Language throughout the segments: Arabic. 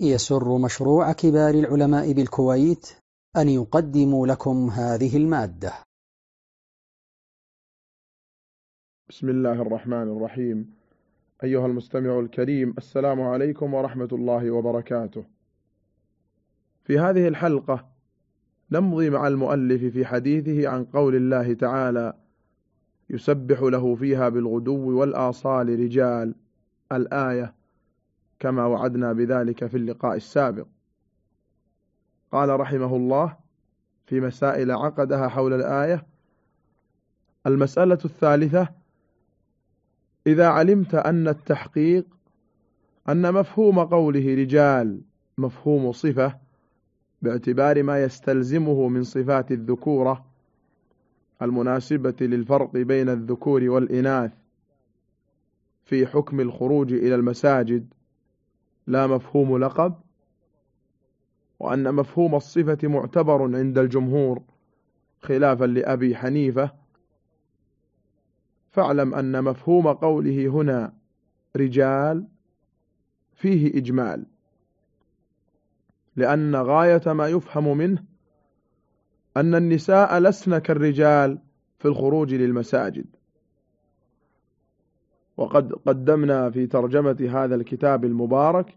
يسر مشروع كبار العلماء بالكويت أن يقدم لكم هذه المادة. بسم الله الرحمن الرحيم. أيها المستمع الكريم السلام عليكم ورحمة الله وبركاته. في هذه الحلقة نمضي مع المؤلف في حديثه عن قول الله تعالى يسبح له فيها بالغدو والآصال رجال. الآية كما وعدنا بذلك في اللقاء السابق. قال رحمه الله في مسائل عقدها حول الآية المسألة الثالثة إذا علمت أن التحقيق أن مفهوم قوله رجال مفهوم صفة باعتبار ما يستلزمه من صفات الذكورة المناسبة للفرق بين الذكور والإناث في حكم الخروج إلى المساجد لا مفهوم لقب وأن مفهوم الصفة معتبر عند الجمهور خلافا لأبي حنيفة. فاعلم أن مفهوم قوله هنا رجال فيه إجمال لأن غاية ما يفهم منه أن النساء لسن كالرجال في الخروج للمساجد. وقد قدمنا في ترجمة هذا الكتاب المبارك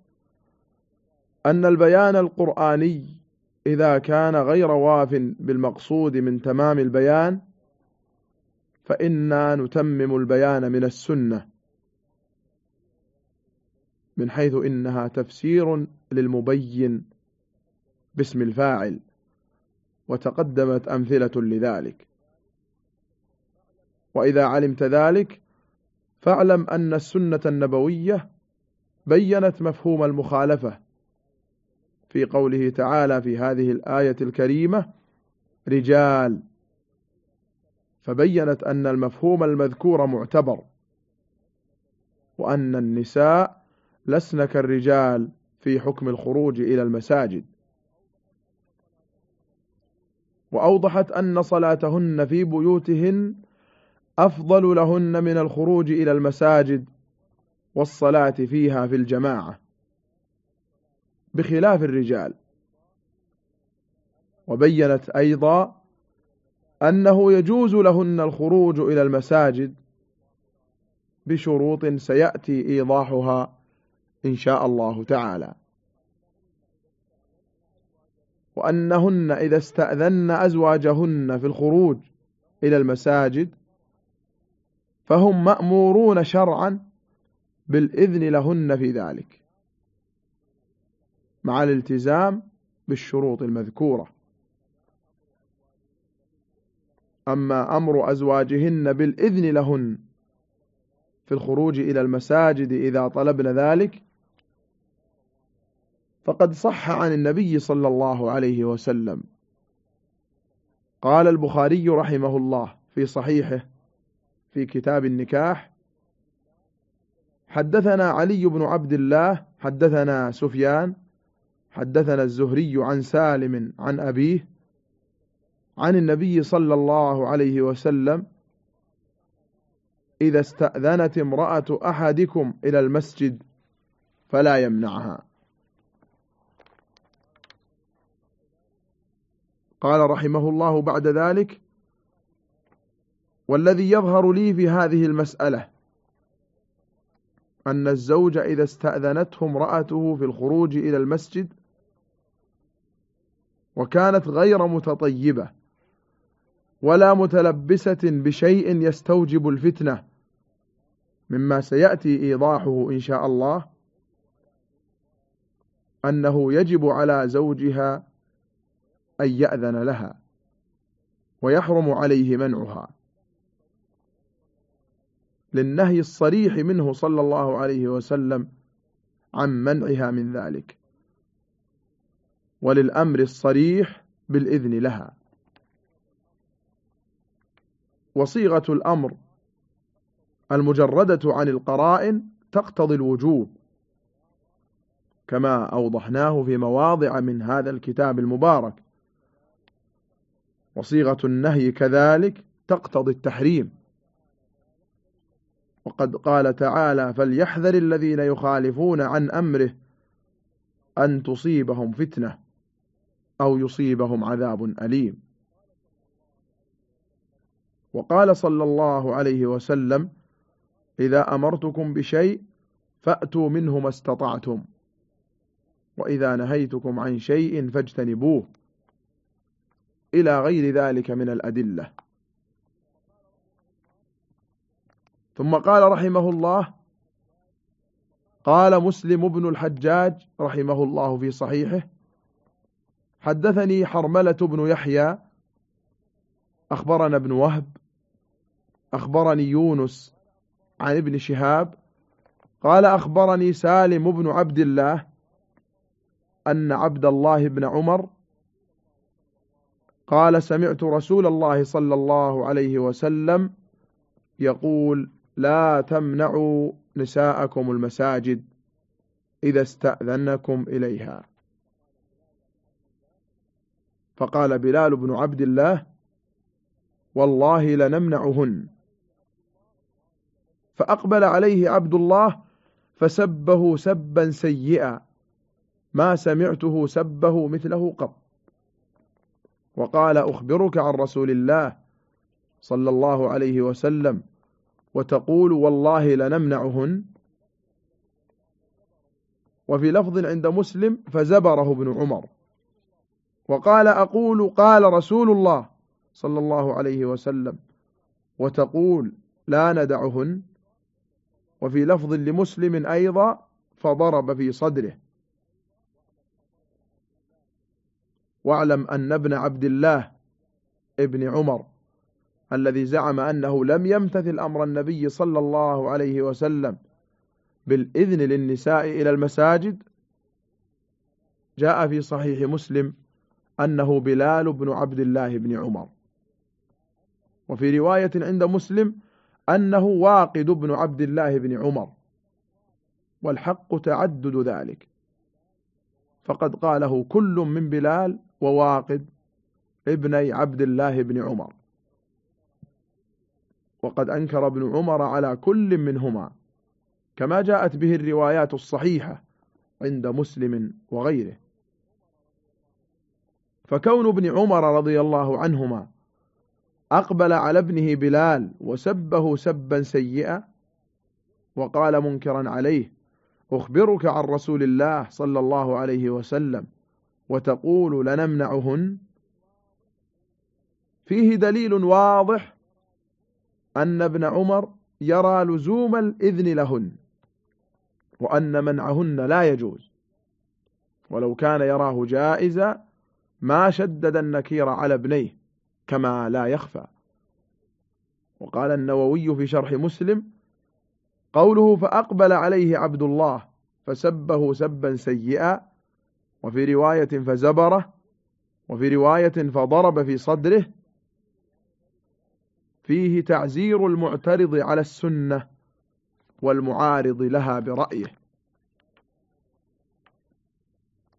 أن البيان القرآني إذا كان غير واف بالمقصود من تمام البيان فإنا نتمم البيان من السنة من حيث إنها تفسير للمبين باسم الفاعل وتقدمت أمثلة لذلك. وإذا علمت ذلك فاعلم أن السنة النبوية بينت مفهوم المخالفة في قوله تعالى في هذه الآية الكريمة رجال. فبينت أن المفهوم المذكور معتبر وأن النساء لسن كالرجال في حكم الخروج إلى المساجد. وأوضحت أن صلاتهن في بيوتهن أفضل لهن من الخروج إلى المساجد والصلاة فيها في الجماعة بخلاف الرجال. وبينت أيضا أنه يجوز لهن الخروج إلى المساجد بشروط سيأتي إيضاحها إن شاء الله تعالى. وأنهن إذا استأذن أزواجهن في الخروج إلى المساجد فهم مأمورون شرعا بالإذن لهن في ذلك مع الالتزام بالشروط المذكورة. أما أمر أزواجهن بالإذن لهن في الخروج إلى المساجد إذا طلبن ذلك فقد صح عن النبي صلى الله عليه وسلم. قال البخاري رحمه الله في صحيحه في كتاب النكاح. حدثنا علي بن عبد الله حدثنا سفيان حدثنا الزهري عن سالم عن أبيه عن النبي صلى الله عليه وسلم إذا استأذنت امرأة أحدكم إلى المسجد فلا يمنعها. قال رحمه الله بعد ذلك والذي يظهر لي في هذه المسألة أن الزوج إذا استأذنته امرأته في الخروج إلى المسجد وكانت غير متطيبة ولا متلبسة بشيء يستوجب الفتنة مما سيأتي إيضاحه إن شاء الله أنه يجب على زوجها أن يأذن لها ويحرم عليه منعها. للنهي الصريح منه صلى الله عليه وسلم عن منعها من ذلك. وللأمر الصريح بالإذن لها. وصيغة الأمر المجردة عن القرائن تقتضي الوجوب كما أوضحناه في مواضع من هذا الكتاب المبارك. وصيغة النهي كذلك تقتضي التحريم. وقد قال تعالى فليحذر الذين يخالفون عن أمره أن تصيبهم فتنة أو يصيبهم عذاب أليم. وقال صلى الله عليه وسلم إذا أمرتكم بشيء فأتوا منه ما استطعتم وإذا نهيتكم عن شيء فاجتنبوه إلى غير ذلك من الأدلة. ثم قال رحمه الله قال مسلم بن الحجاج رحمه الله في صحيحه حدثني حرملة بن يحيى أخبرنا ابن وهب أخبرني يونس عن ابن شهاب قال أخبرني سالم بن عبد الله أن عبد الله بن عمر قال سمعت رسول الله صلى الله عليه وسلم يقول لا تمنعوا نساءكم المساجد إذا استأذنكم إليها. فقال بلال بن عبد الله والله لنمنعهن. فأقبل عليه عبد الله فسبه سبا سيئا ما سمعته سبه مثله قط. وقال أخبرك عن رسول الله صلى الله عليه وسلم وتقول والله لنمنعهن. وفي لفظ عند مسلم فزبره ابن عمر. وقال أقول قال رسول الله صلى الله عليه وسلم وتقول لا ندعهن. وفي لفظ لمسلم أيضا فضرب في صدره. واعلم أن ابن عبد الله ابن عمر الذي زعم أنه لم يمتثل أمر النبي صلى الله عليه وسلم بالإذن للنساء إلى المساجد جاء في صحيح مسلم أنه بلال بن عبد الله بن عمر. وفي رواية عند مسلم أنه واقد بن عبد الله بن عمر والحق تعدد ذلك. فقد قاله كل من بلال وواقد ابني عبد الله بن عمر. وقد أنكر ابن عمر على كل منهما. كما جاءت به الروايات الصحيحة عند مسلم وغيره. فكون ابن عمر رضي الله عنهما أقبل على ابنه بلال وسبه سبا سيئا وقال منكرا عليه أخبرك عن رسول الله صلى الله عليه وسلم وتقول لنمنعهن؟ فيه دليل واضح أن ابن عمر يرى لزوم الإذن لهن وأن منعهن لا يجوز. ولو كان يراه جائزا ما شدد النكير على ابنيه كما لا يخفى. وقال النووي في شرح مسلم قوله فأقبل عليه عبد الله فسبه سبا سيئا وفي رواية فزبره وفي رواية فضرب في صدره فيه تعزير المعترض على السنة والمعارض لها برأيه.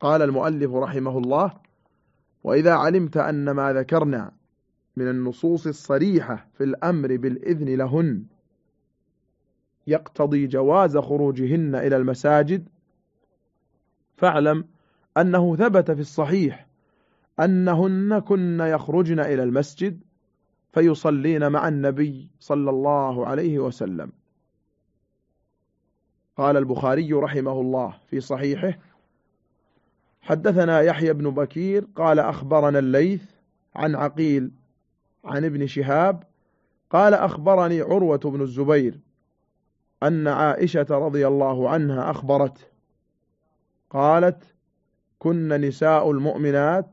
قال المؤلف رحمه الله وإذا علمت أن ما ذكرنا من النصوص الصريحة في الأمر بالإذن لهن يقتضي جواز خروجهن إلى المساجد فاعلم أنه ثبت في الصحيح أنهن كن يخرجن إلى المسجد فيصلين مع النبي صلى الله عليه وسلم. قال البخاري رحمه الله في صحيحه حدثنا يحيى بن بكير قال أخبرنا الليث عن عقيل عن ابن شهاب قال أخبرني عروة بن الزبير أن عائشة رضي الله عنها أخبرت قالت كن نساء المؤمنات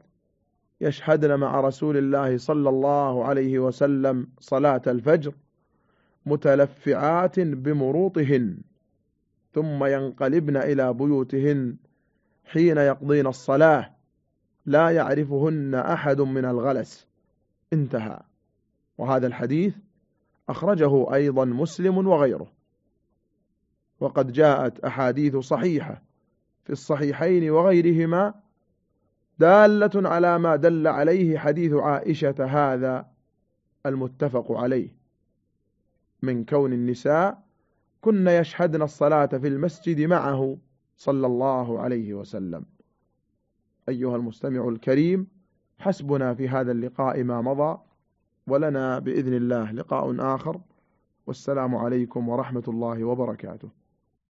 يشهدن مع رسول الله صلى الله عليه وسلم صلاة الفجر متلفعات بمروطهن ثم ينقلبن إلى بيوتهن حين يقضين الصلاة لا يعرفهن أحد من الغلس. انتهى. وهذا الحديث أخرجه أيضا مسلم وغيره. وقد جاءت أحاديث صحيحة في الصحيحين وغيرهما دالة على ما دل عليه حديث عائشة هذا المتفق عليه. من كون النساء كن يشهدن الصلاة في المسجد معه صلى الله عليه وسلم. أيها المستمع الكريم حسبنا في هذا اللقاء ما مضى ولنا بإذن الله لقاء آخر. والسلام عليكم ورحمة الله وبركاته.